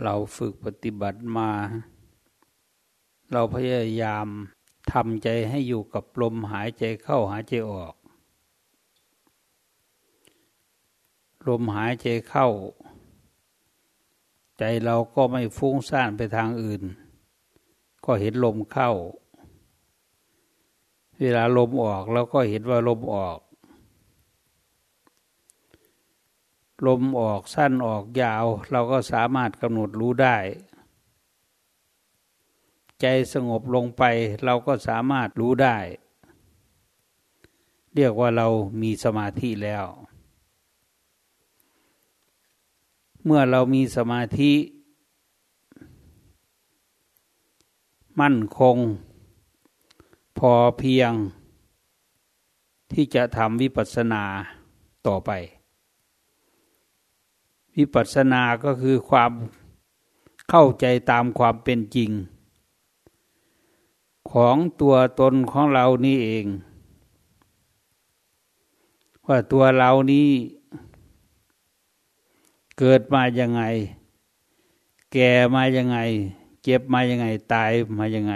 เราฝึกปฏิบัติมา เราพยายามทำใจให้อยู่กับลมหายใจเข้าหายใจออก ลมหายใจเข้า ใจเราก็ไม่ฟุ้งซ่านไปทางอื่น ก็เห็นลมเข้า เวลาลมออกเราก็เห็นว่าลมออก ลมออกสั้นออกยาว เราก็สามารถกำหนดรู้ได้ ใจสงบลงไปเราก็สามารถรู้ได้ เรียกว่าเรามีสมาธิแล้ว เมื่อเรามีสมาธิ มั่นคง พอเพียง ที่จะทำวิปัสสนาต่อไป วิปัสสนาก็คือความเข้าใจตามความเป็นจริง ของตัวตนของเรานี่เอง ว่าตัวเรานี้เกิดมายังไง แก่มายังไง เจ็บมายังไง ตายมายังไง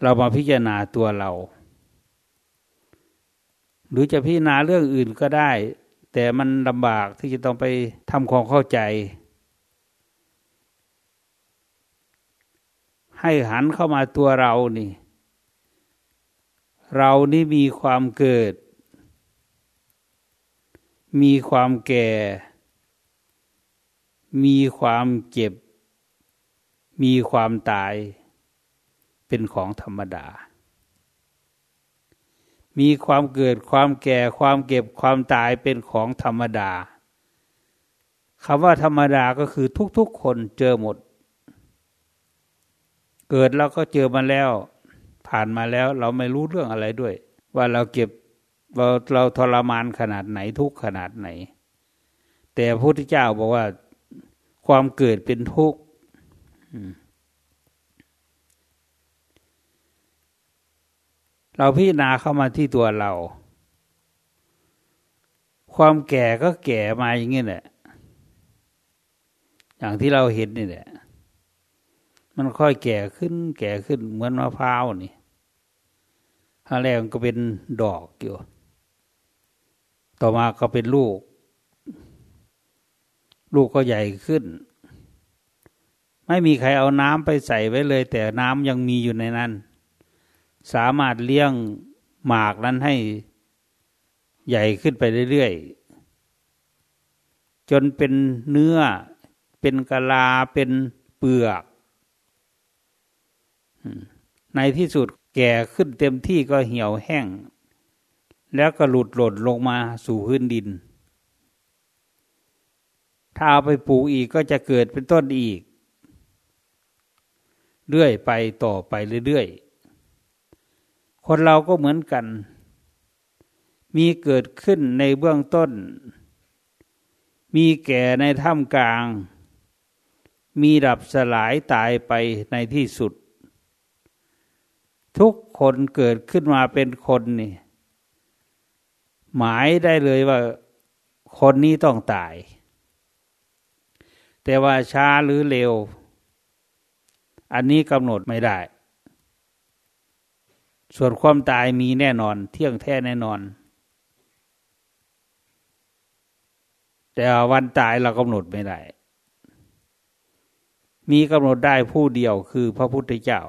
เรามาพิจารณาตัวเรา หรือจะพิจารณาเรื่องอื่นก็ได้ แต่มันลำบากที่จะต้องไปทำความเข้าใจ ให้หันเข้ามาตัวเรานี่ เรานี่มีความเกิด มีความแก่ มีความเจ็บ มีความตาย เป็นของธรรมดา มีความเกิดความแก่ความเก็บความตายเป็นของธรรมดาคำว่าธรรมดาก็คือทุกๆคนเจอหมด เกิดเราก็เจอมาแล้ว ผ่านมาแล้วเราไม่รู้เรื่องอะไรด้วย ว่าเราเก็บเราเราทรมานขนาดไหนทุกขนาดไหน แต่พระพุทธเจ้าบอกว่าความเกิดเป็นทุกข์ เราพิจารณาเข้ามาที่ตัวเรา ความแก่ก็แก่มาอย่างนี้แหละอย่างที่เราเห็นนี่แหละ มันค่อยแก่ขึ้น แก่ขึ้นเหมือนมะพร้าวนี่ถ้าแรกมันก็เป็นดอกอยู่ ต่อมาก็เป็นลูก ลูกก็ใหญ่ขึ้น ไม่มีใครเอาน้ำไปใส่ไว้เลย แต่น้ำยังมีอยู่ในนั้น สามารถเลี้ยงหมากนั้นให้ใหญ่ขึ้นไปเรื่อยๆ จนเป็นเนื้อ เป็นกะลา เป็นเปลือก ในที่สุดแก่ขึ้นเต็มที่ก็เหี่ยวแห้ง แล้วก็หลุดหล่นลงมาสู่พื้นดิน ถ้าเอาไปปลูกอีกก็จะเกิดเป็นต้นอีก เรื่อยไปต่อไปเรื่อยๆ คนเราก็เหมือนกัน มีเกิดขึ้นในเบื้องต้น มีแก่ในท่ามกลาง มีดับสลายตายไปในที่สุด ทุกคนเกิดขึ้นมาเป็นคนนี่ หมายได้เลยว่าคนนี้ต้องตาย แต่ว่าช้าหรือเร็ว อันนี้กำหนดไม่ได้ ส่วนความตายมีแน่นอน เที่ยงแท้แน่นอน แต่วันตายเรากำหนดไม่ได้ มีกำหนดได้ผู้เดียวคือพระพุทธเจ้า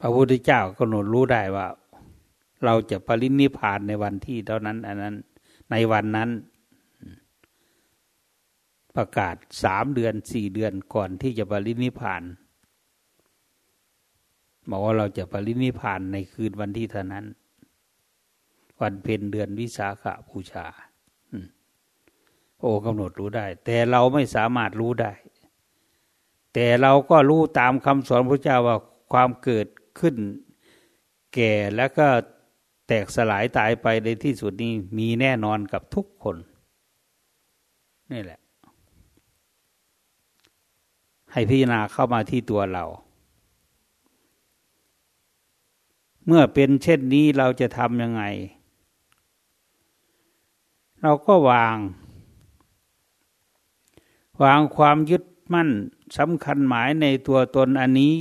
พระพุทธเจ้ากำหนดรู้ได้ว่า เราจะปรินิพานในวันที่เท่านั้น อันนั้นในวันนั้นประกาศสามเดือนสี่เดือนก่อนที่จะปรินิพาน บอกว่าเราจะปรินิพานในคืนวันที่เท่านั้น วันเพ็ญเดือนวิสาขบูชาโอ้กำหนดรู้ได้ แต่เราไม่สามารถรู้ได้ แต่เราก็รู้ตามคำสอนพระเจ้าว่าความเกิดขึ้น แก่แล้วก็แตกสลายตายไปในที่สุดนี้มีแน่นอนกับทุกคน นี่แหละ ให้พิจารณาเข้ามาที่ตัวเรา เมื่อเป็นเช่นนี้เราจะทำยังไง เราก็วาง วางความยึดมั่นสำคัญหมายในตัวตนอันนี้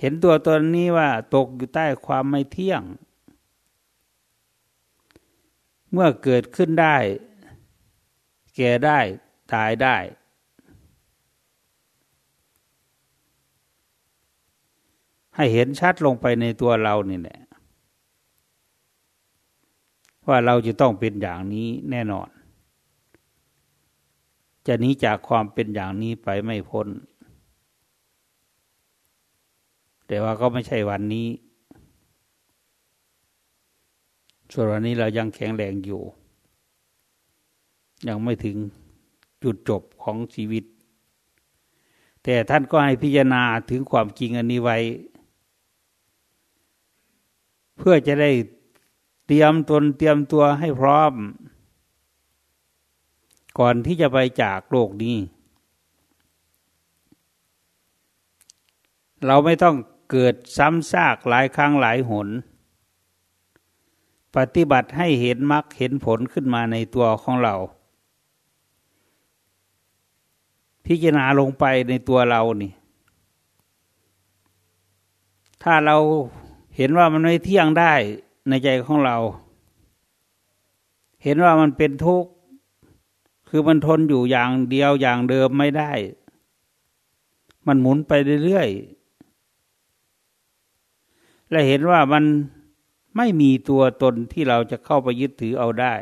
เห็นตัวตนนี้ว่าตกอยู่ใต้ความไม่เที่ยง เมื่อเกิดขึ้นได้ แก่ได้ ตายได้ ให้เห็นชัดลงไปในตัวเรานี่แหละว่าเราจะต้องเป็นอย่างนี้แน่นอน จะหนีจากความเป็นอย่างนี้ไปไม่พ้น แต่ว่าก็ไม่ใช่วันนี้ ส่วนวันนี้เรายังแข็งแรงอยู่ ยังไม่ถึงจุดจบของชีวิต แต่ท่านก็ให้พิจารณาถึงความจริงอันนี้ไว้ เพื่อจะได้เตรียมตนเตรียมตัวให้พร้อม ก่อนที่จะไปจากโลกนี้ เราไม่ต้องเกิดซ้ำซากหลายครั้งหลายหน ปฏิบัติให้เห็นมรรคเห็นผลขึ้นมาในตัวของเรา พิจารณาลงไปในตัวเรานี่ ถ้าเรา เห็นว่ามันไม่เที่ยงได้ในใจของเรา เห็นว่ามันเป็นทุกข์คือมันทนอยู่อย่างเดียวอย่างเดิมไม่ได้ มันหมุนไปเรื่อยๆ และเห็นว่ามันไม่มีตัวตนที่เราจะเข้าไปยึดถือเอาได้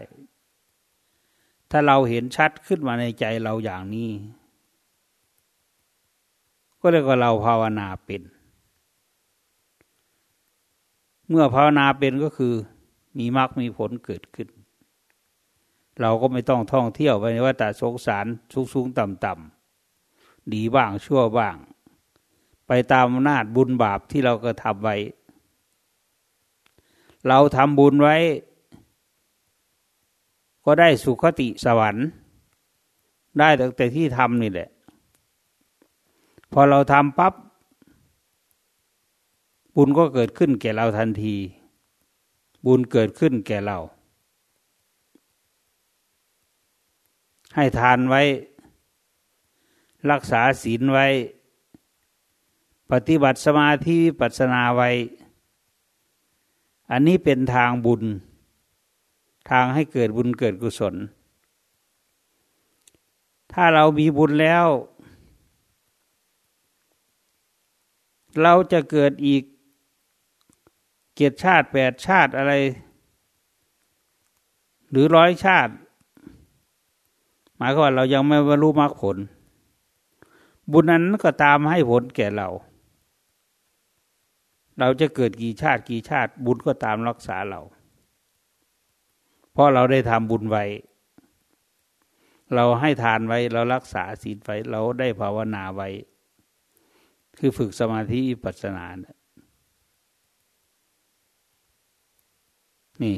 ถ้าเราเห็นชัดขึ้นมาในใจเราอย่างนี้ ก็เรียกว่าเราภาวนาเป็น เมื่อภาวนาเป็นก็คือมีมรรคมีผลเกิดขึ้น เราก็ไม่ต้องท่องเที่ยวไปว่าแต่สงสารสูงสูงต่ำต่ำดีบ้างชั่วบ้าง ไปตามอำนาจบุญบาปที่เราก็ทำไว้ เราทำบุญไว้ ก็ได้สุขติสวรรค์ ได้ตั้งแต่ที่ทำนี่แหละ พอเราทำปับ๊บ บุญก็เกิดขึ้นแก่เราทันที บุญเกิดขึ้นแก่เรา ให้ทานไว้ รักษาศีลไว้ ปฏิบัติสมาธิปัสนาไว้ อันนี้เป็นทางบุญ ทางให้เกิดบุญเกิดกุศล ถ้าเรามีบุญแล้วเราจะเกิดอีก เกียรติชาติแปดชาติอะไร หรือร้อยชาติ หมายความว่าเรายังไม่บรรลุมรรคผล บุญนั้นก็ตามให้ผลแก่เรา เราจะเกิดกี่ชาติกี่ชาติ บุญก็ตามรักษาเรา เพราะเราได้ทำบุญไว้ เราให้ทานไว้ เรารักษาศีลไว้ เราได้ภาวนาไว้ คือฝึกสมาธิปัสสนานะ นี่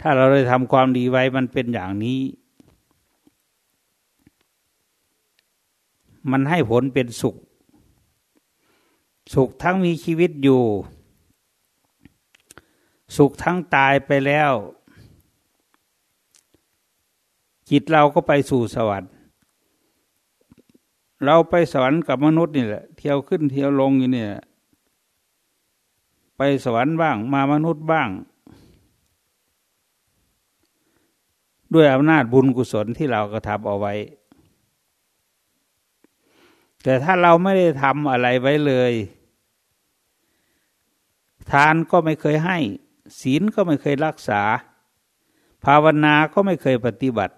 ถ้าเราได้ทำความดีไว้มันเป็นอย่างนี้ มันให้ผลเป็นสุข สุขทั้งมีชีวิตอยู่ สุขทั้งตายไปแล้ว จิตเราก็ไปสู่สวรรค์เราไปสวรรค์กับมนุษย์นี่แหละ เที่ยวขึ้นเที่ยวลงอยู่เนี่ย ไปสวรรค์บ้าง มามนุษย์บ้าง ด้วยอำนาจบุญกุศลที่เรากระทำเอาไว้ แต่ถ้าเราไม่ได้ทำอะไรไว้เลย ทานก็ไม่เคยให้ ศีลก็ไม่เคยรักษา ภาวนาก็ไม่เคยปฏิบัติ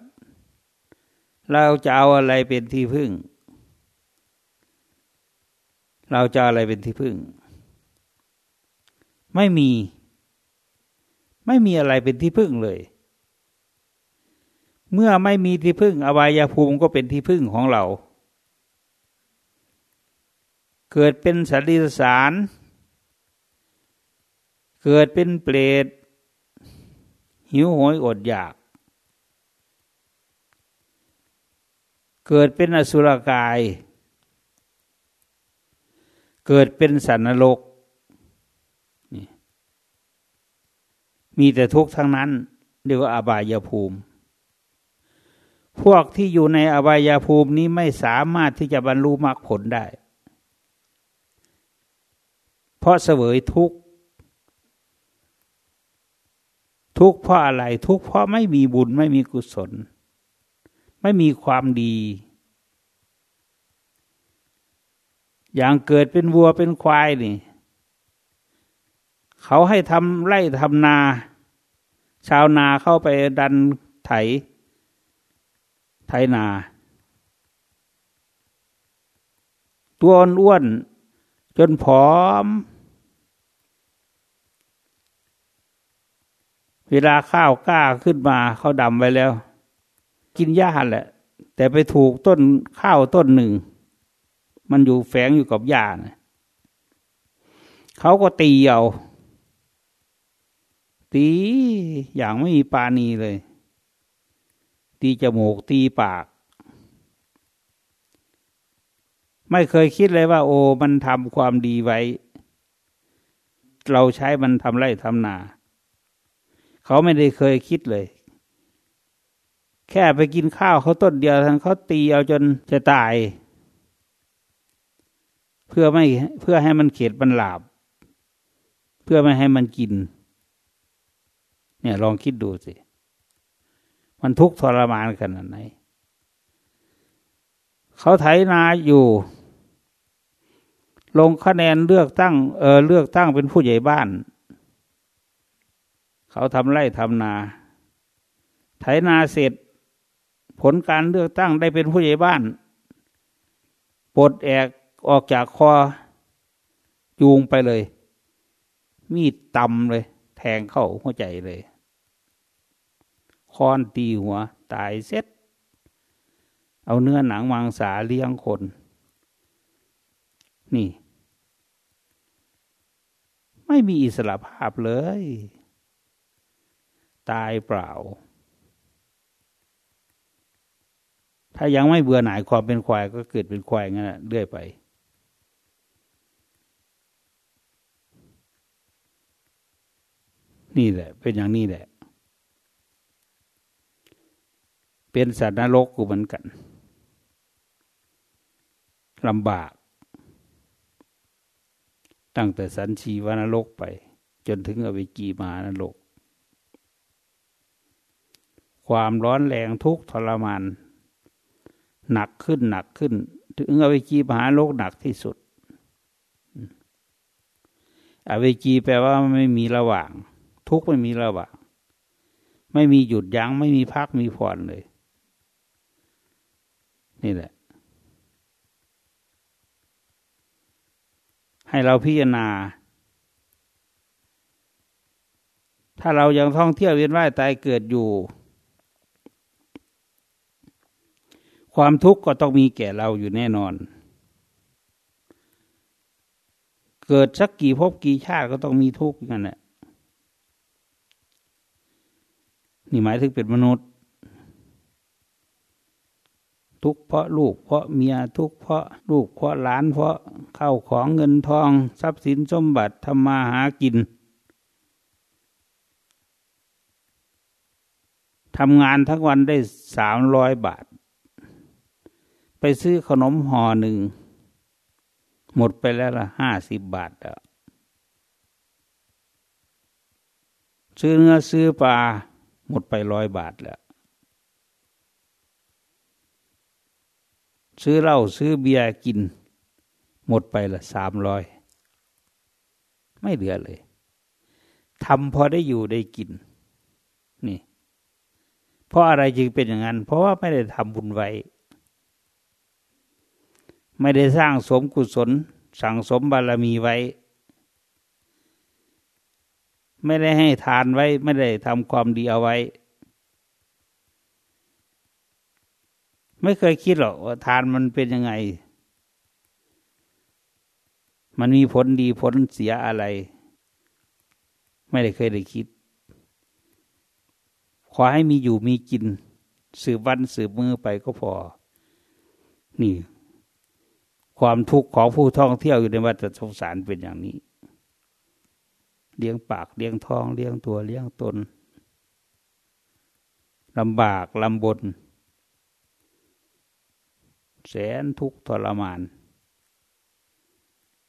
เราจะเอาอะไรเป็นที่พึ่ง เราจะอะไรเป็นที่พึ่ง ไม่มี ไม่มีอะไรเป็นที่พึ่งเลย เมื่อไม่มีที่พึ่งอบายภูมิก็เป็นที่พึ่งของเรา เกิดเป็นสัตว์ดิสาร เกิดเป็นเปรตหิวโหยอดอยาก เกิดเป็นอสุรกาย เกิดเป็นสันนรก มีแต่ทุกข์ทั้งนั้นเรียกว่าอบายภูมิ พวกที่อยู่ในอบายภูมินี้ไม่สามารถที่จะบรรลุมรรคผลได้ เพราะเสวยทุกข์ทุกข์เพราะอะไรทุกข์เพราะไม่มีบุญไม่มีกุศล ไม่มีความดี อย่างเกิดเป็นวัวเป็นควายนี่ เขาให้ทำไร่ทำนา ชาวนาเข้าไปดันไถ ไถนา ตัวอ้วนจนผอม เวลาข้าวกล้าขึ้นมาเขาดำไว้แล้ว กินหญ้าแหละ แต่ไปถูกต้นข้าวต้นหนึ่ง มันอยู่แฝงอยู่กับหญ้านะเขาก็ตีเอา ตีอย่างไม่มีปาณีเลย ตีจมูกตีปาก ไม่เคยคิดเลยว่า โอ้มันทำความดีไว้ เราใช้มันทำไรทำนา เขาไม่ได้เคยคิดเลย แค่ไปกินข้าวเขาต้นเดียวทั้งเขาตีเอาจนจะตาย เพื่อไม่เพื่อให้มันเข็ดมันหลาบ เพื่อไม่ให้มันกิน เนี่ยลองคิดดูสิ มันทุกข์ทรมานขนาดไหน เขาไถนาอยู่ ลงคะแนนเลือกตั้ง เออเลือกตั้งเป็นผู้ใหญ่บ้าน เขาทำไร่ทำนา ไถนาเสร็จ ผลการเลือกตั้งได้เป็นผู้ใหญ่บ้านปลดแอกออกจากคอจูงไปเลย มีดตำเลย แทงเข้าหัวใจเลย ค้อนตีหัว ตายเสร็จ เอาเนื้อหนังมังสาเลี้ยงคน นี่ ไม่มีอิสระภาพเลย ตายเปล่า ถ้ายังไม่เบื่อหน่ายความเป็นควายก็เกิดเป็นควายงั้นเรื่อยไปนี่แหละ เป็นอย่างนี้แหละ เป็นสัตว์นรกกูเหมือนกันลำบาก ตั้งแต่สันชีวานรกไป จนถึงอวิกีมานรก ความร้อนแรงทุกทรมาน หนักขึ้นหนักขึ้น ถึงอวิกีมหาโลกหนักที่สุดอวิจีแปลว่าไม่มีระหว่าง ทุกไม่มีระหว่าง ไม่มีหยุดยัง้งไม่มีพักมีผ่อนเลย นี่แหละ ให้เราพิจารณา ถ้าเรายังท่องเที่ยวเวียนว่ายตายเกิดอยู่ ความทุกข์ก็ต้องมีแก่เราอยู่แน่นอน เกิดสักกี่ภพกี่ชาติก็ต้องมีทุกข์นั่นแหละนี่หมายถึงเป็นมนุษย์ ทุกเพราะลูกเพราะเมียทุกเพราะลูกเพราะหลานเพราะเข้าของเงินทอง ทรัพย์สินสมบัติทำมาหากินทำงานทั้งวันได้สามร้อยบาท ไปซื้อขนมห่อหนึ่ง หมดไปแล้วละห้าสิบบาทแล้วซื้อเนื้อซื้อปลาหมดไปร้อยบาทแล้ว ซื้อเหล้าซื้อเบียร์กิน หมดไปละสามร้อยไม่เหลือเลยทำพอได้อยู่ได้กิน นี่ เพราะอะไรจึงเป็นอย่างนั้น เพราะว่าไม่ได้ทำบุญไว้ ไม่ได้สร้างสมกุศล สั่งสมบารมีไว้ ไม่ได้ให้ทานไว้ ไม่ได้ทำความดีเอาไว้ ไม่เคยคิดหรอกว่าทานมันเป็นยังไง มันมีผลดีผลเสียอะไร ไม่ได้เคยได้คิด ขอให้มีอยู่มีกิน สืบวันสืบมือไปก็พอ นี่ ความทุกข์ของผู้ท่องเที่ยวอยู่ในวัฏสงสารเป็นอย่างนี้ เลี้ยงปากเลี้ยงท้องเลี้ยงตัวเลี้ยงตนลำบากลำบน แสนทุกข์ทรมาน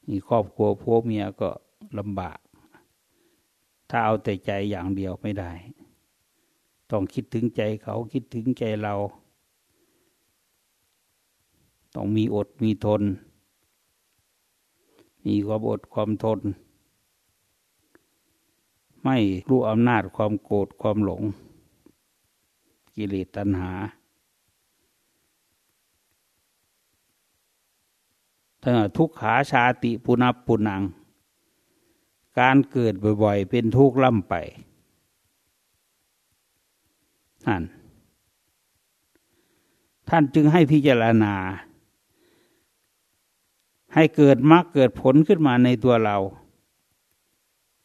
มีครอบครัวพัวเมียก็ลำบาก ถ้าเอาแต่ใจอย่างเดียวไม่ได้ ต้องคิดถึงใจเขาคิดถึงใจเรา ต้องมีอดมีทน มีความอดความทน ไม่รู้อำนาจความโกรธความหลง กิเลสตัณหา ทุกขาชาติปุนับปุนัง การเกิดบ่อยๆ เป็นทุกข์ล่ำไปนั่นท่านจึงให้พิจารณา ให้เกิดมรรคเกิดผลขึ้นมาในตัวเรา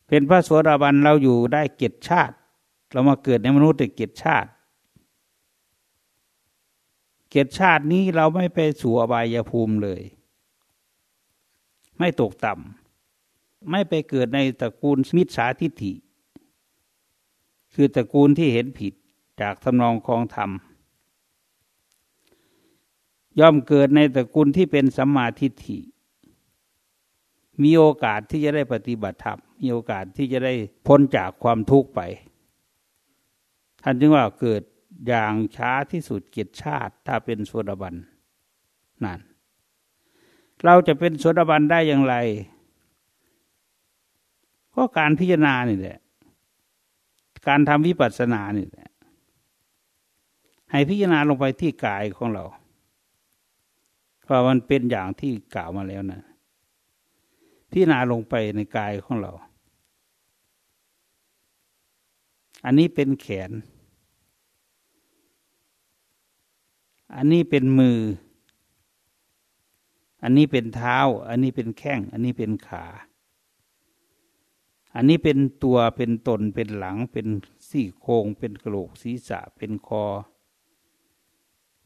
เป็นพระโสดาบันเราอยู่ได้เกียรติชาติ เรามาเกิดในมนุษย์ได้เกียรติชาติ เกียรติชาตินี้เราไม่ไปสู่อบายภูมิเลย ไม่ตกต่ำไม่ไปเกิดในตระกูลมิจฉาทิฏฐิ คือตระกูลที่เห็นผิดจากทำนองคองธรรม ย่อมเกิดในตระกูลที่เป็นสัมมาทิฏฐิ มีโอกาสที่จะได้ปฏิบัติธรรมมีโอกาสที่จะได้พ้นจากความทุกข์ไป ท่านจึงว่าเกิดอย่างช้าที่สุดเกียรติชาติ ถ้าเป็นโสดาบันนั่น เราจะเป็นโสดาบันได้อย่างไร ก็การพิจารณานี่แหละ การทำวิปัสสนานี่แหละ ให้พิจารณาลงไปที่กายของเราเพราะมันเป็นอย่างที่กล่าวมาแล้วนะพิจารณาลงไปในกายของเรา อันนี้เป็นแขน อันนี้เป็นมือ อันนี้เป็นเท้า อันนี้เป็นแข้ง อันนี้เป็นขา อันนี้เป็นตัวเป็นตนเป็นหลังเป็นสี่โครงเป็นกระโหลกศีรษะเป็นคอ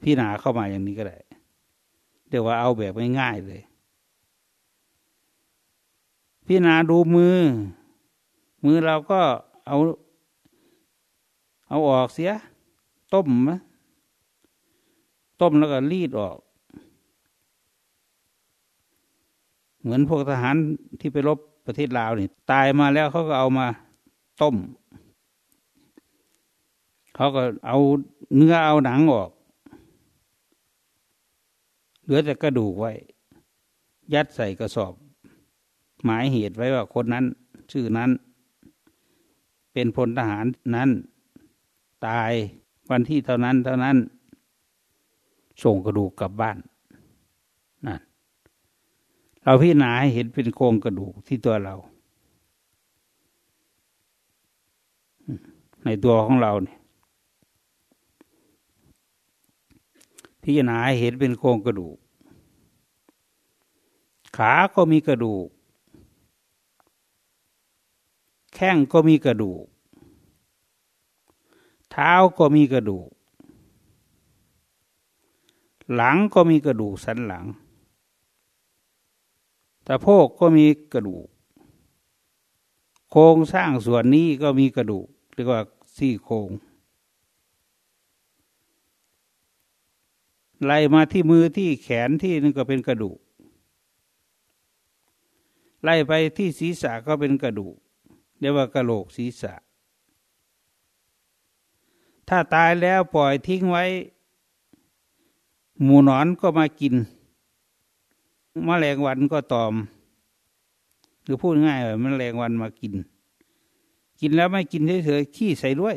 พี่นาเข้ามาอย่างนี้ก็ได้เดี๋ยวว่าเอาแบบง่ายๆเลย พี่นาดูมือ มือเราก็เอาเอาออกเสีย ต้มมะต้มแล้วก็รีดออก เหมือนพวกทหารที่ไปรบประเทศลาวนี่ ตายมาแล้วเขาก็เอามาต้ม เขาก็เอาเนื้อเอาหนังออก เหลือแต่กระดูกไว้ ยัดใส่กระสอบ หมายเหตุไว้ว่าคนนั้น ชื่อนั้น เป็นพลทหารนั้น ตายวันที่เท่านั้นเท่านั้น ส่งกระดูกกลับบ้าน เราพิจารณาให้เห็นเป็นโครงกระดูกที่ตัวเรา ในตัวของเราเนี่ยพิจารณาให้เห็นเป็นโครงกระดูก ขาก็มีกระดูก แข้งก็มีกระดูก เท้าก็มีกระดูก หลังก็มีกระดูกสันหลัง ตะโพกก็มีกระดูก โครงสร้างส่วนนี้ก็มีกระดูกเรียกว่าซี่โครงไล่มาที่มือที่แขนที่นึงก็เป็นกระดูก ไล่ไปที่ศีรษะก็เป็นกระดูก เรียกว่ากระโหลกศีรษะ ถ้าตายแล้วปล่อยทิ้งไว้ หมูนอนก็มากิน มแมลงวันก็ตอม หรือพูดง่ายเลยมแมลงวันมากิน กินแล้วไม่กินเฉยๆขี้ใส่ด้วย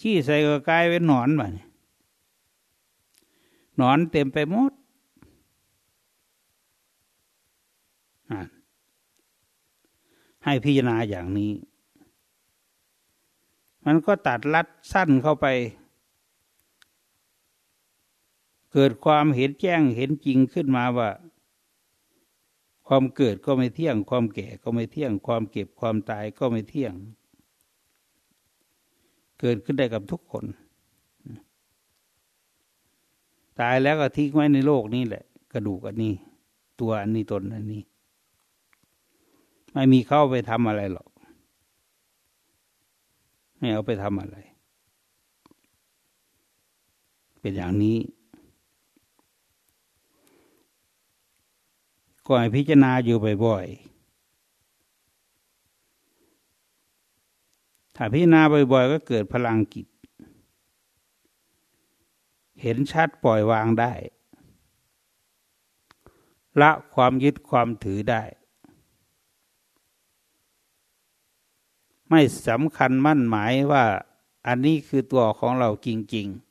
ขี้ใส่ก็กลายเป็นหนอนแบบหนอนเต็มไปหมดให้พิจารณาอย่างนี้ มันก็ตัดลัดสั้นเข้าไป เกิดความเห็นแจ้งเห็นจริงขึ้นมาว่า ความเกิดก็ไม่เที่ยง ความแก่ก็ไม่เที่ยง ความเก็บความตายก็ไม่เที่ยง เกิดขึ้นได้กับทุกคน ตายแล้วก็ทิ้งไว้ในโลกนี้แหละ กระดูกอันนี้ ตัวอันนี้ตนอันนี้ ไม่มีเข้าไปทำอะไรหรอกไม่เอาไปทำอะไร เป็นอย่างนี้ ก็ให้พิจารณาอยู่บ่อยๆ ถ้าพิจารณาบ่อยๆ ก็เกิดพลังกิจ เห็นชัดปล่อยวางได้ ละความยึดความถือได้ ไม่สำคัญมั่นหมายว่าอันนี้คือตัวของเราจริง ๆ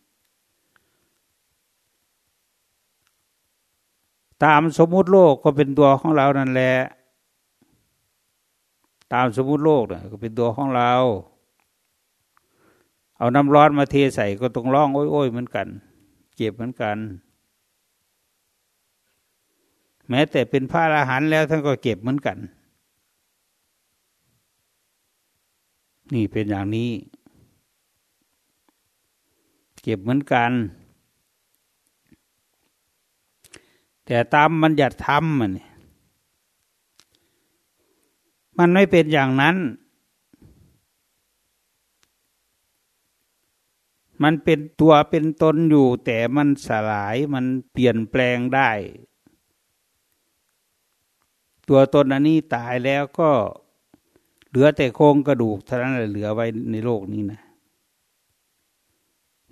ตามสมมุติโลกก็เป็นตัวของเรานั่นแหละ ตามสมมุติโลกเนี่ยก็เป็นตัวของเรา เอาน้ำร้อนมาเทใส่ก็ต้องร้องโอ้ยๆเหมือนกัน เจ็บเหมือนกัน แม้แต่เป็นพระอรหันต์แล้วท่านก็เก็บเหมือนกัน นี่เป็นอย่างนี้ เก็บเหมือนกัน แต่ตามมันยัดทำมันมันไม่เป็นอย่างนั้น มันเป็นตัวเป็นตนอยู่ แต่มันสลายมันเปลี่ยนแปลงได้ ตัวตนอันนี้ตายแล้วก็เหลือแต่โครงกระดูกเท่านั้นเหลือไว้ในโลกนี้นะ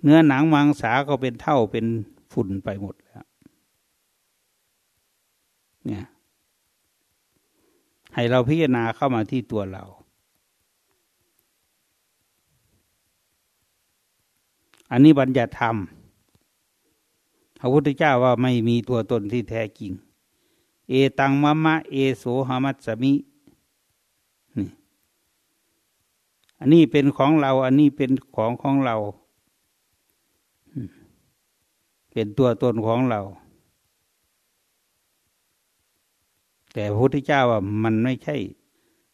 เนื้อหนังมังสาก็เป็นเท่าเป็นฝุ่นไปหมดแล้ว เนี่ยให้เราพิจารณาเข้ามาที่ตัวเรา อันนี้บัญญัติธรรม พระพุทธเจ้าว่าไม่มีตัวตนที่แท้จริง เอตังมะมะ เอโสหามัสมิ นี่ อันนี้เป็นของเรา อันนี้เป็นของของเรา เป็นตัวตนของเรา แต่พระพุทธเจ้าว่ามันไม่ใช่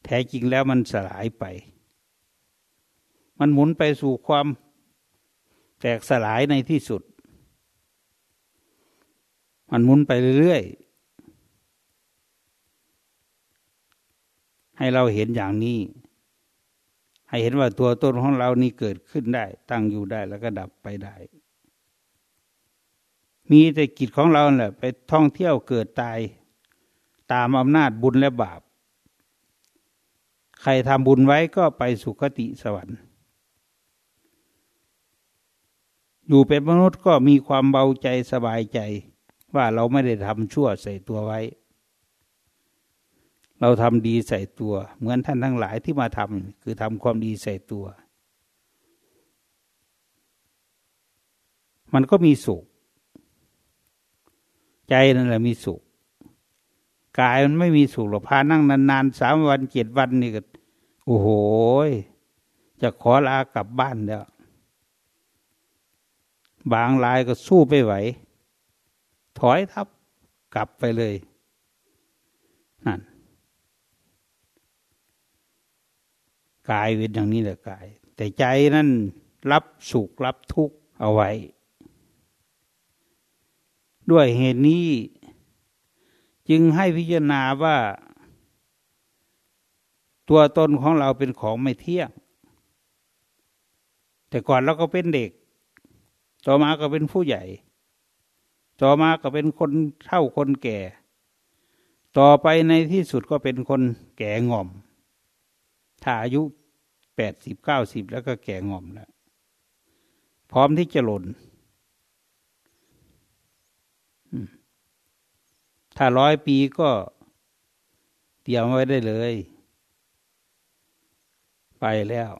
แท้จริงแล้วมันสลายไป มันหมุนไปสู่ความแตกสลายในที่สุด มันหมุนไปเรื่อยๆ ให้เราเห็นอย่างนี้ ให้เห็นว่าตัวตนของเรานี่เกิดขึ้นได้ ตั้งอยู่ได้แล้วก็ดับไปได้ มีแต่กิจของเราแหละ ไปท่องเที่ยวเกิดตาย ตามอำนาจบุญและบาป ใครทำบุญไว้ก็ไปสุคติสวรรค์ อยู่เป็นมนุษย์ก็มีความเบาใจสบายใจ ว่าเราไม่ได้ทำชั่วใส่ตัวไว้ เราทำดีใส่ตัว เหมือนท่านทั้งหลายที่มาทำคือทำความดีใส่ตัว มันก็มีสุข ใจนั่นแหละมีสุข กายมันไม่มีสุขหรอกพานั่งนานๆสามวันเจ็ดวันนี่ก็โอ้โหจะขอลากลับบ้านแล้ว บางรายก็สู้ไม่ไหว ถอยทับกลับไปเลยนั่นกายเป็นอย่างนี้แหละกาย แต่ใจนั่นรับสุขรับทุกข์เอาไว้ ด้วยเหตุนี้ จึงให้พิจารณาว่า ตัวตนของเราเป็นของไม่เที่ยง แต่ก่อนเราก็เป็นเด็ก ต่อมาก็เป็นผู้ใหญ่ ต่อมาก็เป็นคนเท่าคนแก่ ต่อไปในที่สุดก็เป็นคนแก่งอม ถ้าอายุแปดสิบเก้าสิบแล้วก็แก่งอมแล้ว พร้อมที่จะหล่น ถ้าร้อยปีก็เตรียมไว้ได้เลย ไปแล้ว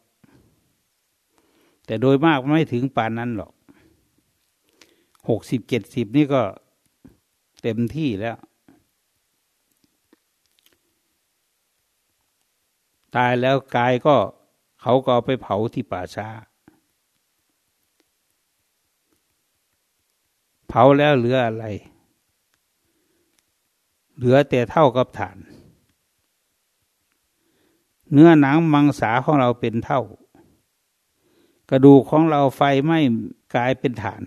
แต่โดยมากไม่ถึงป่านนั้นหรอกหกสิบเจ็ดสิบนี่ก็เต็มที่แล้ว ตายแล้วกายก็เขาก็เอาไปเผาที่ป่าช้า เผาแล้วเหลืออะไร เหลือแต่เท่ากับฐาน เนื้อหนังมังสาของเราเป็นเท่า กระดูกของเราไฟไหม้กลายเป็นฐาน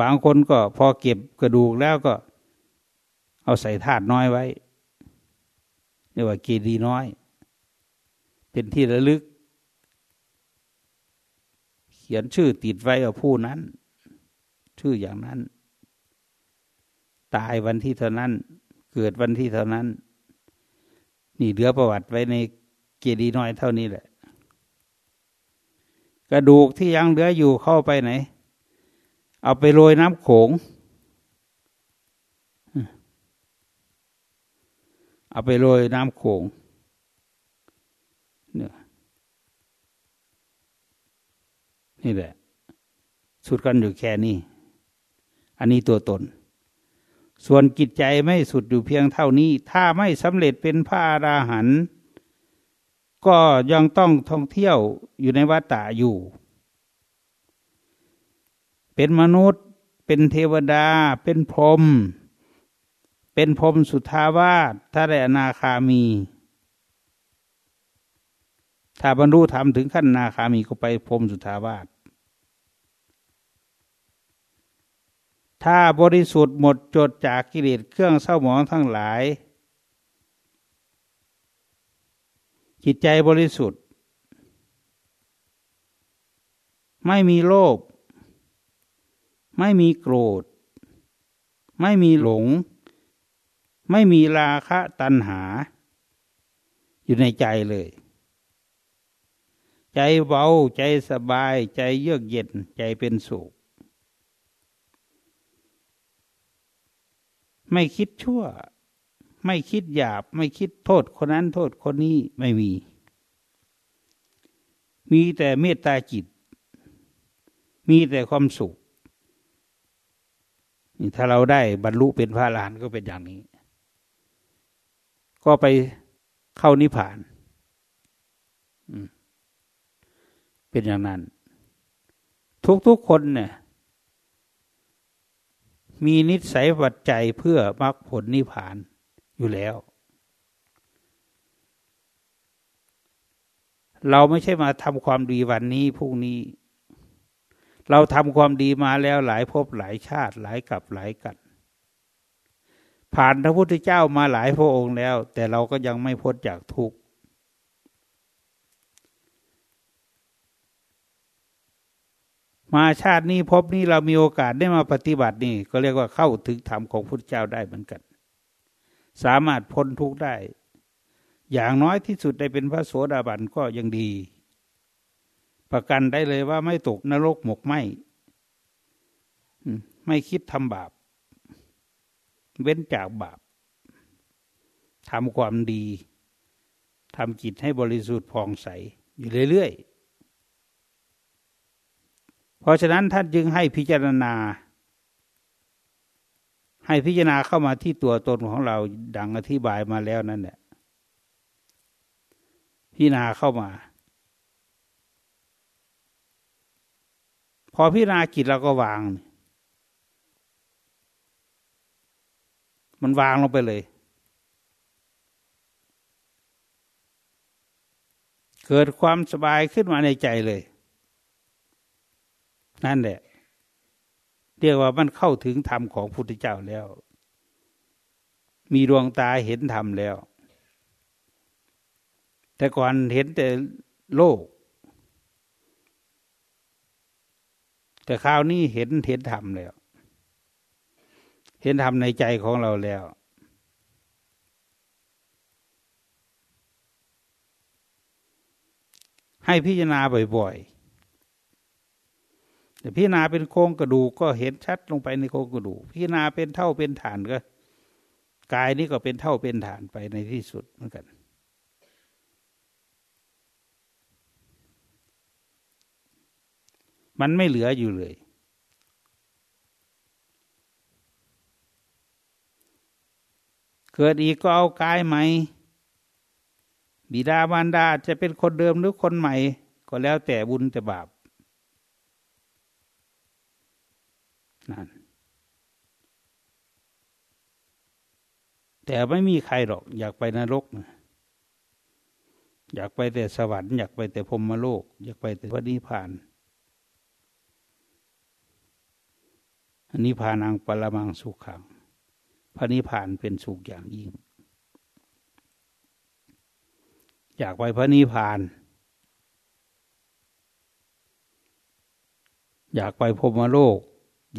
บางคนก็พอเก็บกระดูกแล้วก็ เอาใส่ธาตุน้อยไว้เรียกว่าเกดีน้อย เป็นที่ระลึก เขียนชื่อติดไว้กับผู้นั้น ชื่ออย่างนั้น ตายวันที่เท่านั้น เกิดวันที่เท่านั้น นี่เหลือประวัติไว้ในเกดีน้อยเท่านี้แหละ กระดูกที่ยังเหลืออยู่เข้าไปไหน เอาไปโรยน้ำโขง เอาไปโรยน้ำโขงเนี่ยนี่แหละสุดกันอยู่แค่นี้ อันนี้ตัวตน ส่วนกิจใจไม่สุดอยู่เพียงเท่านี้ ถ้าไม่สำเร็จเป็นพระอราหันต์ก็ยังต้องท่องเที่ยวอยู่ในวัฏฏะอยู่ เป็นมนุษย์ เป็นเทวดา เป็นพรหมเป็นพรมสุทาวาสถ้าได้อนาคามี ถ้าบรรลุธรรมถึงขั้นนาคามีก็ไปพรมสุทาวาส ถ้าบริสุทธิ์หมดจดจากกิเลสเครื่องเศร้าหมองทั้งหลาย จิตใจบริสุทธิ์ ไม่มีโลภไม่มีโกรธ ไม่มีหลง ไม่มีราคะตัณหา อยู่ในใจเลย ใจเบาใจสบายใจเยือกเย็นใจเป็นสุข ไม่คิดชั่ว ไม่คิดหยาบ ไม่คิดโทษคนนั้นโทษคนนี้ไม่มี มีแต่เมตตาจิต มีแต่ความสุขถ้าเราได้บรรลุเป็นพระอรหันต์ก็เป็นอย่างนี้ ก็ไปเข้านิพพานเป็นอย่างนั้น ทุกๆคนเนี่ย มีนิสัยปัจจัยเพื่อมรรคผลนิพพานอยู่แล้ว เราไม่ใช่มาทำความดีวันนี้พรุ่งนี้ เราทำความดีมาแล้วหลายภพหลายชาติหลายกับหลายกัน ผ่านพระพุทธเจ้ามาหลายพระองค์แล้ว แต่เราก็ยังไม่พ้นจากทุกข์ มาชาตินี้พบนี้เรามีโอกาสได้มาปฏิบัตินี่ ก็เรียกว่าเข้าถึงธรรมของพุทธเจ้าได้เหมือนกัน สามารถพ้นทุกข์ได้ อย่างน้อยที่สุดได้เป็นพระโสดาบันก็ยังดี ประกันได้เลยว่าไม่ตกนรกหมกไหมไม่คิดทำบาป เว้นจากบาปทำความดีทำจิตให้บริสุทธิ์ผ่องใส อยู่เรื่อยๆ เพราะฉะนั้นท่านจึงให้พิจารณา ให้พิจารณาเข้ามาที่ตัวตนของเราดังอธิบายมาแล้วนั่นแหละพิจารณาเข้ามา พอพิจารณาจิตเราก็วาง มันวางลงไปเลย เกิดความสบายขึ้นมาในใจเลย นั่นแหละ เรียกว่ามันเข้าถึงธรรมของพุทธเจ้าแล้ว มีดวงตาเห็นธรรมแล้ว แต่ก่อนเห็นแต่โลก แต่คราวนี้เห็นเห็นธรรมแล้ว เห็นธรรมในใจของเราแล้วให้พิจารณาบ่อยๆ พิจารณาเป็นโครงกระดูกก็เห็นชัดลงไปในโครงกระดูก พิจารณาเป็นเท่าเป็นฐานก็กายนี้ก็เป็นเท่าเป็นฐานไปในที่สุดเหมือนกัน มันไม่เหลืออยู่เลย เกิดอีกก็เอากายใหม่บิดาบารดาจะเป็นคนเดิมหรือคนใหม่ ก็แล้วแต่บุญแต่บาป นั่นแต่ไม่มีใครหรอก อยากไปนรกนะอยากไปแต่สวรรค์อยากไปแต่พรมโลก อยากไปแต่พระนิพพานอันนี้พานังปรมังสุขขัง พระนิพพานเป็นสุขอย่างยิ่ง อยากไปพระนิพพาน อยากไปพรมโลก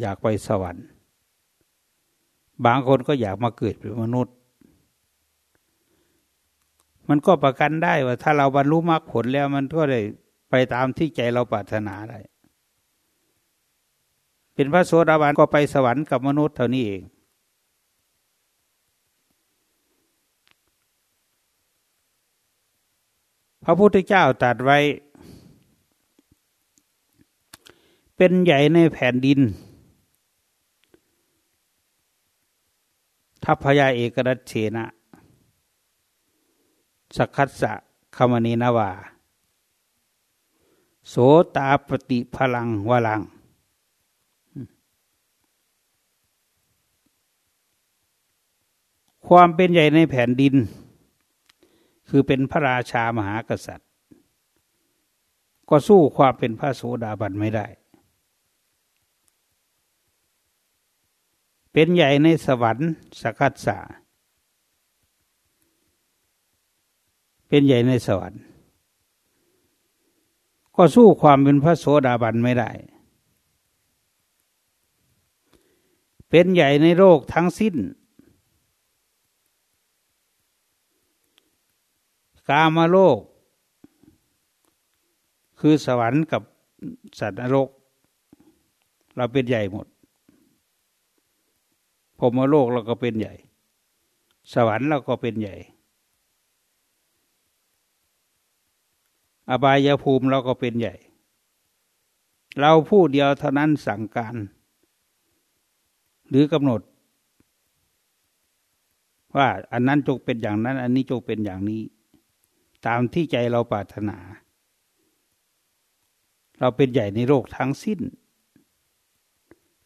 อยากไปสวรรค์ บางคนก็อยากมาเกิดเป็นมนุษย์ มันก็ประกันได้ว่า ถ้าเราบรรลุมรรคผลแล้วมันก็ได้ไปตามที่ใจเราปรารถนาได้เป็นพระโสดาบันก็ไปสวรรค์กับมนุษย์เท่านี้เอง พระพุทธเจ้าตรัสไว้ เป็นใหญ่ในแผ่นดิน ทัพพยาเอกรัชเชนะสักคัสสะคมณีนาวา โสตาปฏิพลังวลัง ความเป็นใหญ่ในแผ่นดิน คือเป็นพระราชามหากษัตริย์ ก็สู้ความเป็นพระโสดาบันไม่ได้ เป็นใหญ่ในสวรรค์สกัดสาเป็นใหญ่ในสวรรค์ ก็สู้ความเป็นพระโสดาบันไม่ได้ เป็นใหญ่ในโลกทั้งสิ้น กามโลก คือสวรรค์กับสัตว์นรก เราเป็นใหญ่หมด พรมโลกเราก็เป็นใหญ่ สวรรค์เราก็เป็นใหญ่ อบายภูมิเราก็เป็นใหญ่ เราผู้เดียวเท่านั้นสั่งการ หรือกำหนด ว่าอันนั้นจงเป็นอย่างนั้น อันนี้จงเป็นอย่างนี้ ตามที่ใจเราปรารถนา เราเป็นใหญ่ในโลกทั้งสิ้น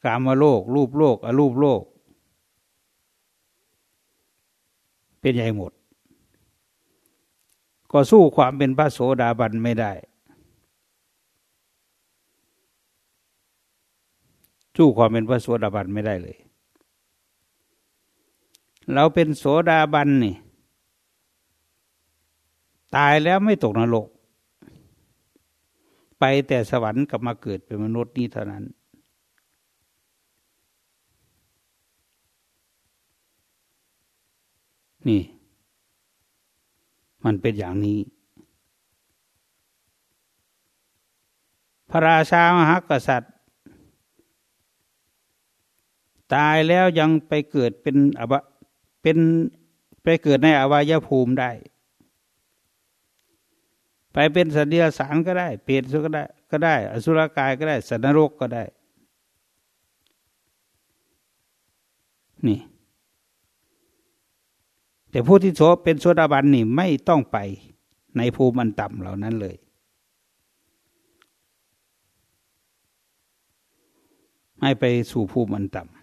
กามาโลก รูปโลก อรูปโลก เป็นใหญ่หมด ก็สู้ความเป็นพระโสดาบันไม่ได้ สู้ความเป็นพระโสดาบันไม่ได้เลย เราเป็นโสดาบันนี่ ตายแล้วไม่ตกนรก ไปแต่สวรรค์กลับมาเกิดเป็นมนุษย์นี้เท่านั้น นี่ มันเป็นอย่างนี้ พระราชามหากษัตริย์ ตายแล้วยังไปเกิดเป็นอบเป็นไปเกิดในอวัยภูมิได้ ไปเป็นสัตว์เดรัจฉานก็ได้ เปรตก็ได้ก็ได้ อสุรกายก็ได้ สัตว์นรกก็ได้ นี่ แต่ผู้ที่โสเป็นโสดาบันนี่ไม่ต้องไปในภูมิอันต่ำเหล่านั้นเลย ให้ไปสู่ภูมิอันต่ำ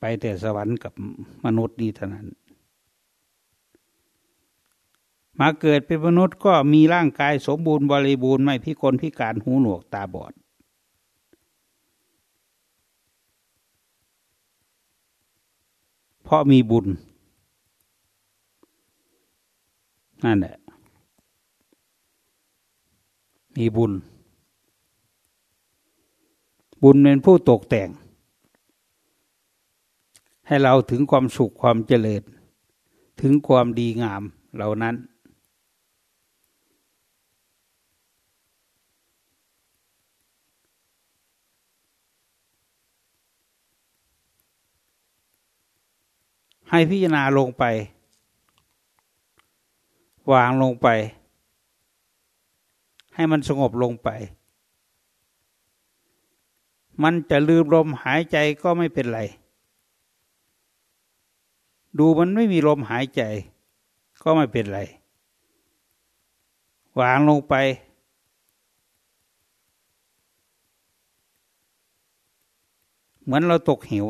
ไปแต่สวรรค์กับมนุษย์นี้เท่านั้น มาเกิดเป็นมนุษย์ก็มีร่างกายสมบูรณ์บริบูรณ์ไม่พิกลพิการหูหนวกตาบอด เพราะมีบุญ นั่นแหละ มีบุญ บุญเป็นผู้ตกแต่ง ให้เราถึงความสุขความเจริญ ถึงความดีงามเหล่านั้น ให้พิจารณาลงไป วางลงไป ให้มันสงบลงไป มันจะลืมลมหายใจก็ไม่เป็นไร ดูมันไม่มีลมหายใจ ก็ไม่เป็นไร วางลงไปเหมือนเราตกเหว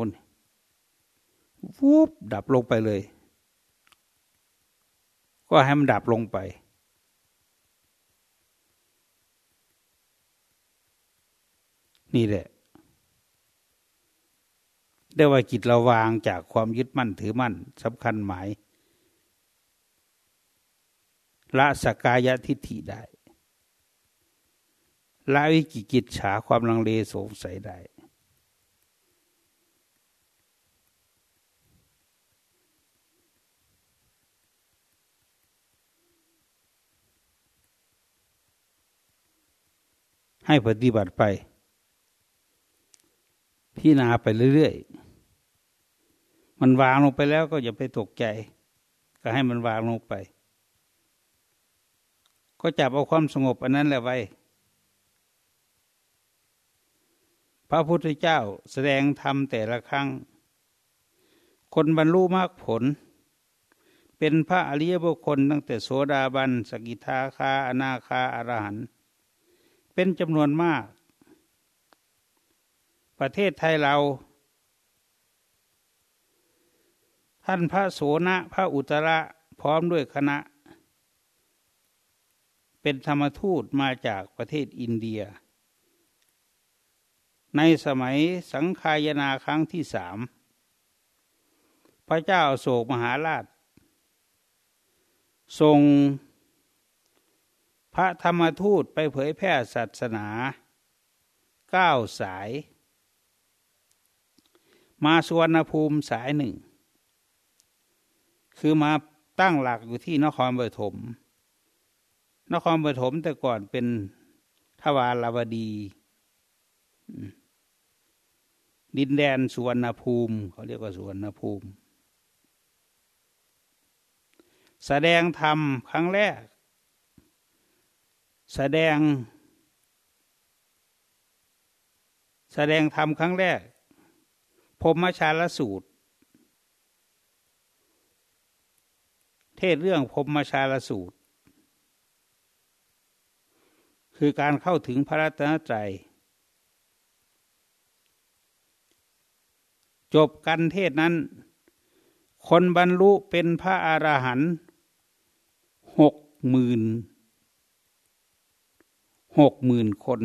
วูบดับลงไปเลย ก็ให้มันดับลงไป นี่แหละได้ว่าจิตเราวางจากความยึดมั่นถือมั่นสำคัญหมายละสกายทิฏฐิได้ละวิกิกิจฉาความลังเลสงสัยได้ ให้ปฏิบัติไป พิจารณาไปเรื่อยๆ มันวางลงไปแล้วก็อย่าไปตกใจ ก็ให้มันวางลงไป ก็จับเอาความสงบอันนั้นแหละไว้ พระพุทธเจ้าแสดงธรรมแต่ละครั้ง คนบรรลุมรรคผลเป็นพระอริยบุคคลตั้งแต่โสดาบัน สกิทาคา อนาคาอารหัน เป็นจำนวนมาก ประเทศไทยเรา ท่านพระโสนะพระอุตระพร้อมด้วยคณะ เป็นธรรมทูตมาจากประเทศอินเดีย ในสมัยสังขายนาครั้งที่สามพระเจ้าโศกมหาราชทรง พระธรรมทูตไปเผยแพร่ศาสนาเก้าสาย มาสวนภูมิสายหนึ่ง คือมาตั้งหลักอยู่ที่นครปฐมนครปฐมแต่ก่อนเป็นทวารวดี ดินแดนสุวรรณภูมิ เขาเรียกว่าสุวรรณภูมิ แสดงธรรมครั้งแรก แสดง แสดงธรรมครั้งแรกพรมชาลสูตร เทศเรื่องพรมชาลสูตร คือการเข้าถึงพระรัตนตรัยจบกันเทศนั้น คนบรรลุเป็นพระอรหันต์หกหมื่น หกหมื่นคน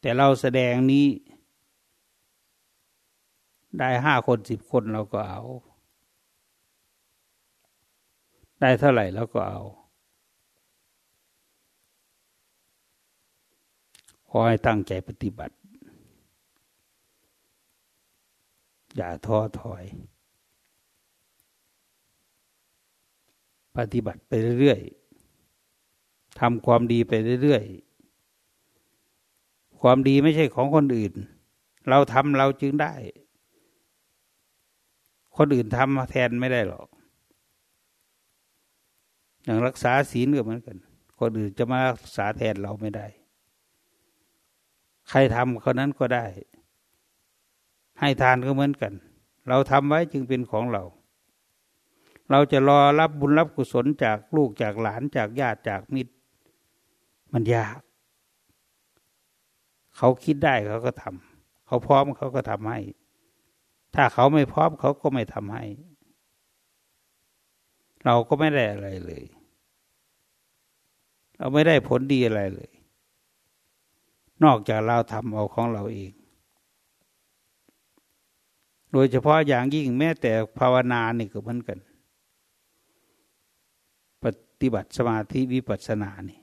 แต่เราแสดงนี้ ได้ห้าคนสิบคนเราก็เอา ได้เท่าไหร่เราก็เอา ขอให้ตั้งใจปฏิบัติ อย่าท้อถอย ปฏิบัติไปเรื่อยๆทำความดีไปเรื่อยๆ ความดีไม่ใช่ของคนอื่น เราทำเราจึงได้ คนอื่นทำแทนไม่ได้หรอก อย่างรักษาศีลก็เหมือนกัน คนอื่นจะมารักษาแทนเราไม่ได้ ใครทำคนนั้นก็ได้ ให้ทานก็เหมือนกัน เราทำไว้จึงเป็นของเรา เราจะรอรับบุญรับกุศลจากลูกจากหลานจากญาติจากมิตร มันยาก เขาคิดได้เขาก็ทำเขาพร้อมเขาก็ทำให้ ถ้าเขาไม่พร้อมเขาก็ไม่ทำให้ เราก็ไม่ได้อะไรเลย เราไม่ได้ผลดีอะไรเลย นอกจากเราทำเอาของเราเองโดยเฉพาะอย่างยิ่งแม้แต่ภาวนานี่ก็เหมือนกัน ฏิบัติสมาธิวิปัสสนานี่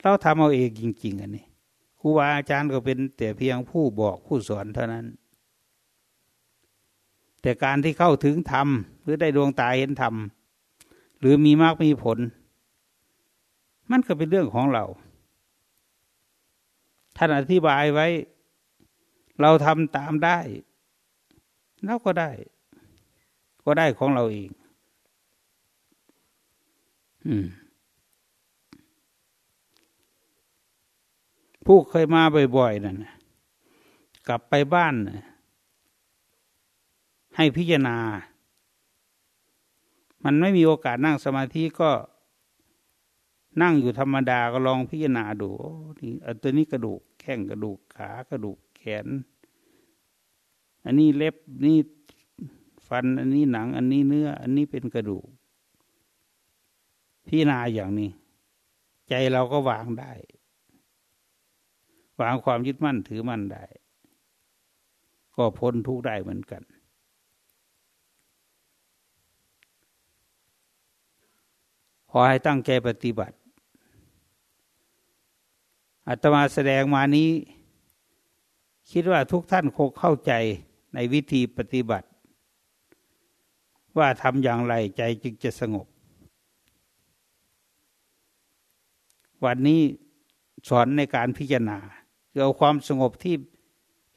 เราทำเอาเองจริง ๆอันนี้ครูบาอาจารย์ก็เป็นแต่เพียงผู้บอกผู้สอนเท่านั้น แต่การที่เข้าถึงธรรมหรือได้ดวงตาเห็นธรรมหรือมีมากมีผล มันก็เป็นเรื่องของเราท่านอธิบายไว้ เราทำตามได้ เราก็ได้ ก็ได้ของเราเอง ผู้เคยมาบ่อยๆนั่นกลับไปบ้าน ให้พิจารณา มันไม่มีโอกาสนั่งสมาธิก็นั่งอยู่ธรรมดาก็ลองพิจารณาดูนี่ตัวนี้กระดูกแข้งกระดูกขากระดูกแขน อันนี้เล็บนี่ฟัน อันนี้หนัง อันนี้เนื้อ อันนี้เป็นกระดูก พิจารณาอย่างนี้ ใจเราก็วางได้ วางความยึดมั่นถือมั่นได้ ก็พ้นทุกได้เหมือนกัน ขอให้ตั้งใจปฏิบัติอาตมาแสดงมานี้ คิดว่าทุกท่านคงเข้าใจในวิธีปฏิบัติ ว่าทำอย่างไรใจจึงจะสงบ วันนี้สอนในการพิจารณาคือเอาความสงบที่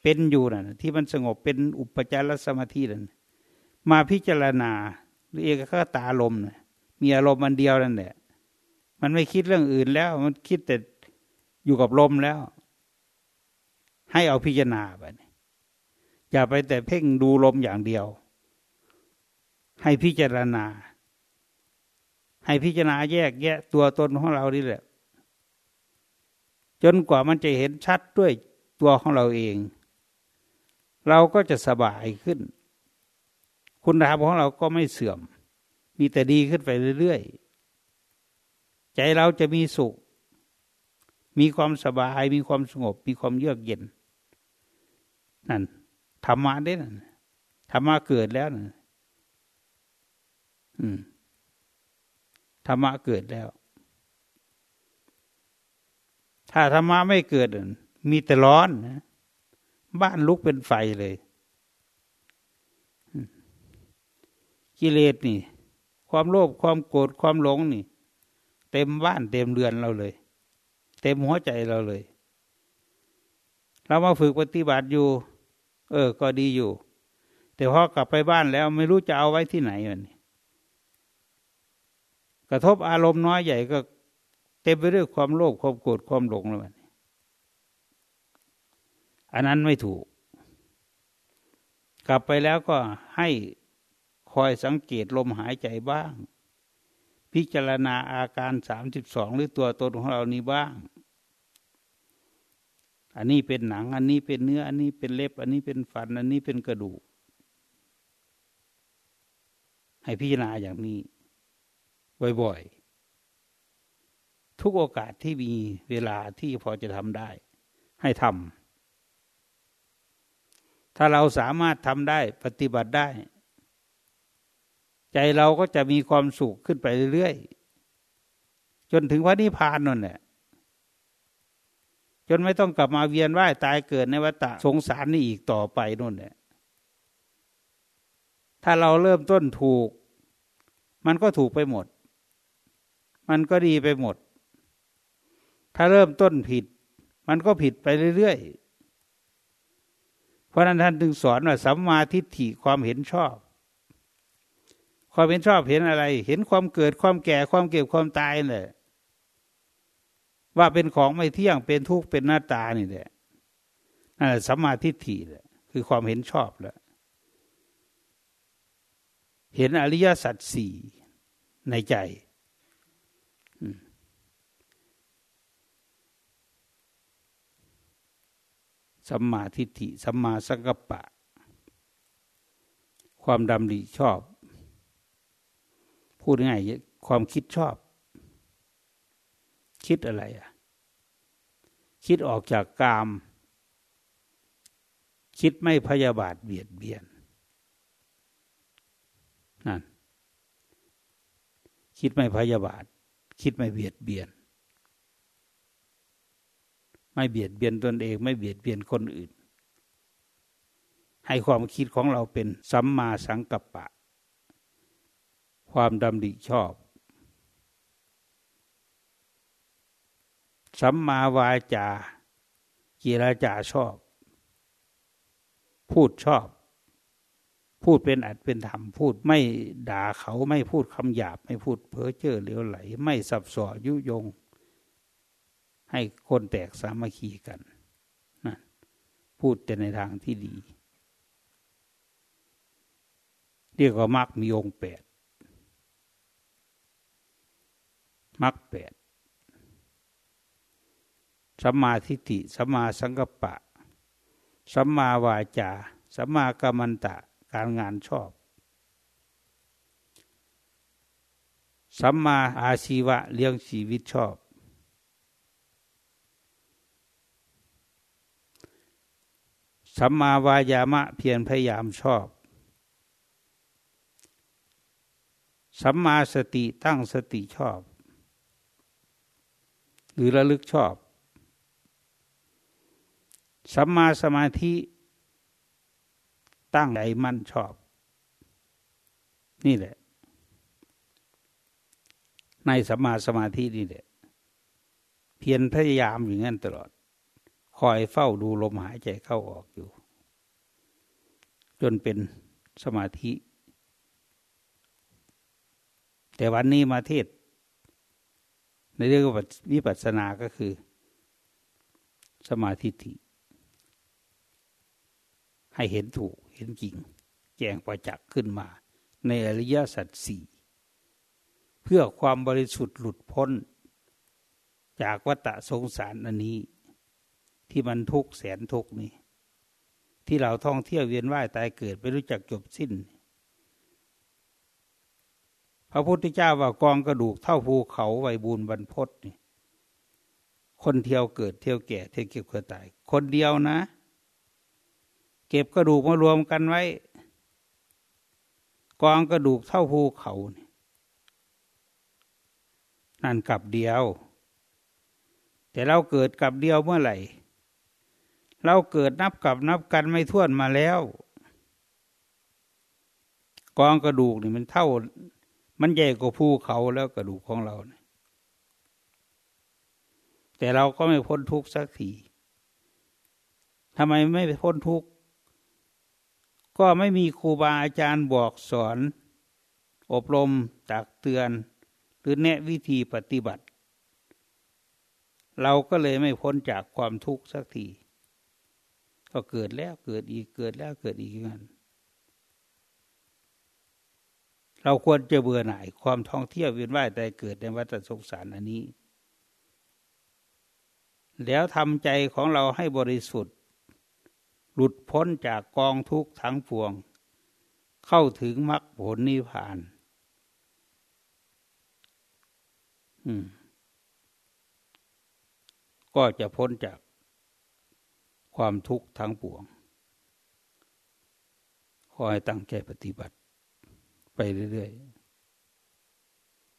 เป็นอยู่นะ่ะที่มันสงบเป็นอุปจารสมาธินั่นมาพิจารณาหรือเอกคตาลมนะมีอารมณ์มันเดียวนั่นแหละมันไม่คิดเรื่องอื่นแล้ว มันคิดแต่อยู่กับลมแล้ว ให้เอาพิจารณาไปอย่าไปแต่เพ่งดูลมอย่างเดียว ให้พิจารณา ให้พิจารณาแยกแยะตัวตนของเรานี่แหละ จนกว่ามันจะเห็นชัดด้วยตัวของเราเอง เราก็จะสบายขึ้น คุณธรรมของเราก็ไม่เสื่อม มีแต่ดีขึ้นไปเรื่อยๆ ใจเราจะมีสุข มีความสบาย มีความสงบ มีความเยือกเย็น นั่นธรรมะได้นั่นธรรมะเกิดแล้วนั่นอืมธรรมะเกิดแล้ว ถ้าธรรมะไม่เกิด มีแต่ร้อนนะบ้านลุกเป็นไฟเลย กิเลสนี่ ความโลภความโกรธความหลงนี่ เต็มบ้านเต็มเรือนเราเลย เต็มหัวใจเราเลย เรามาฝึกปฏิบัติอยู่ เออ ก็ดีอยู่ แต่พอกลับไปบ้านแล้วไม่รู้จะเอาไว้ที่ไหนมันกระทบอารมณ์น้อยใหญ่ก็ ต็มไปด้วยความโลภความโกรธความหลงแล้วมันอันนั้นไม่ถูก กลับไปแล้วก็ให้คอยสังเกตลมหายใจบ้าง พิจารณาอาการสามสิบสองหรือตัวตนของเรานี้บ้าง อันนี้เป็นหนัง อันนี้เป็นเนื้อ อันนี้เป็นเล็บ อันนี้เป็นฟัน อันนี้เป็นกระดูก ให้พิจารณาอย่างนี้ บ่อยๆ ทุกโอกาสที่มีเวลาที่พอจะทำได้ ให้ทำถ้าเราสามารถทำได้ปฏิบัติได้ ใจเราก็จะมีความสุขขึ้นไปเรื่อยๆจนถึงพระนิพพานนั่นแหละจนไม่ต้องกลับมาเวียนว่ายตายเกิดในวัฏสงสารนี่อีกต่อไปนู่นแหละถ้าเราเริ่มต้นถูก มันก็ถูกไปหมด มันก็ดีไปหมด ถ้าเริ่มต้นผิด มันก็ผิดไปเรื่อยๆ เพราะนั้นท่านจึงสอนว่าสัมมาทิฏฐิความเห็นชอบ ความเห็นชอบเห็นอะไร เห็นความเกิดความแก่ความเก็บความตายเลยว่าเป็นของไม่เที่ยงเป็นทุกข์เป็นหน้าตานี่แหละนั่นแหละสัมมาทิฏฐิแหละคือความเห็นชอบแล้วเห็นอริยสัจสี่ในใจ สัมมาทิฏฐิสัมมาสังกัปปะ ความดำริชอบ พูดง่ายความคิดชอบ คิดอะไรอะ คิดออกจากกาม คิดไม่พยาบาทเบียดเบียนนั่นคิดไม่พยาบาท คิดไม่เบียดเบียน ไม่เบียดเบียนตนเอง ไม่เบียดเบียนคนอื่น ให้ความคิดของเราเป็นสัมมาสังกัปปะ ความดำริชอบ สัมมาวาจากีรจาชอบ พูดชอบ พูดเป็นอัดเป็นธรรม พูดไม่ด่าเขาไม่พูดคำหยาบ ไม่พูดเพ้อเจ้อเหลวไหล ไม่สับสอยุยง ให้คนแตกสามัคคีกันนะพูดแต่ในทางที่ดี เรียกว่ามักมีองค์แปดมรรคแปดสัมมาทิฏฐิสัมมาสังกัปปะสัมมาวาจาสัมมากัมมันตะการงานชอบสัมมาอาชีวะเลี้ยงชีวิตชอบ สัมมาวายามะเพียรพยายามชอบ สัมมาสติตั้งสติชอบ หรือระลึกชอบ สัมมาสมาธิตั้งใจมั่นชอบ นี่แหละ ในสัมมาสมาธินี่แหละ เพียรพยายามอย่างนั้นตลอด คอยเฝ้าดูลมหายใจเข้าออกอยู่ จนเป็นสมาธิ แต่วันนี้มาเทศ ในเรื่องวิปัสสนาก็คือ สมาธิให้เห็นถูกเห็นจริง แจ้งประจักษ์ขึ้นมา ในอริยสัจสี่เพื่อความบริสุทธิ์หลุดพ้น จากวัฏสงสารอันนี้ ที่มันทุกข์แสนทุกข์นี่ ที่เราท่องเที่ยวเวียนว่ายตายเกิดไม่รู้จักจบสิ้น พระพุทธเจ้าว่ากองกระดูกเท่าภูเขาไวบูนบรรพศนี่คนเที่ยวเกิดเที่ยวแก่เที่ยวเก็บเกิดตาย คนเดียวนะ เก็บกระดูกมารวมกันไว้ กองกระดูกเท่าภูเขานั่นกับเดียว แต่เราเกิดกับเดียวเมื่อไหร่ เราเกิดนับกับนับกันไม่ท้วนมาแล้ว กองกระดูกนี่มันเท่า มันใหญ่กว่าภูเขาแล้วกระดูกของเราเนี่ยแต่เราก็ไม่พ้นทุกข์สักทีทำไมไม่พ้นทุกข์ก็ไม่มีครูบาอาจารย์บอกสอน อบรมตักเตือน หรือแนะวิธีปฏิบัติ เราก็เลยไม่พ้นจากความทุกข์สักที ก็เกิดแล้วเกิดอีกเกิดแล้วเกิดอีกงั้นเราควรจะเบื่อหน่ายความท่องเที่ยวเวียนว่ายแต่เกิดในวัฏสงสารอันนี้ แล้วทำใจของเราให้บริสุทธิ์ หลุดพ้นจากกองทุกข์ทั้งปวง เข้าถึงมรรคผลนิพพานก็จะพ้นจาก ความทุกข์ทั้งปวงขอให้ตั้งใจปฏิบัติ ไปเรื่อยๆ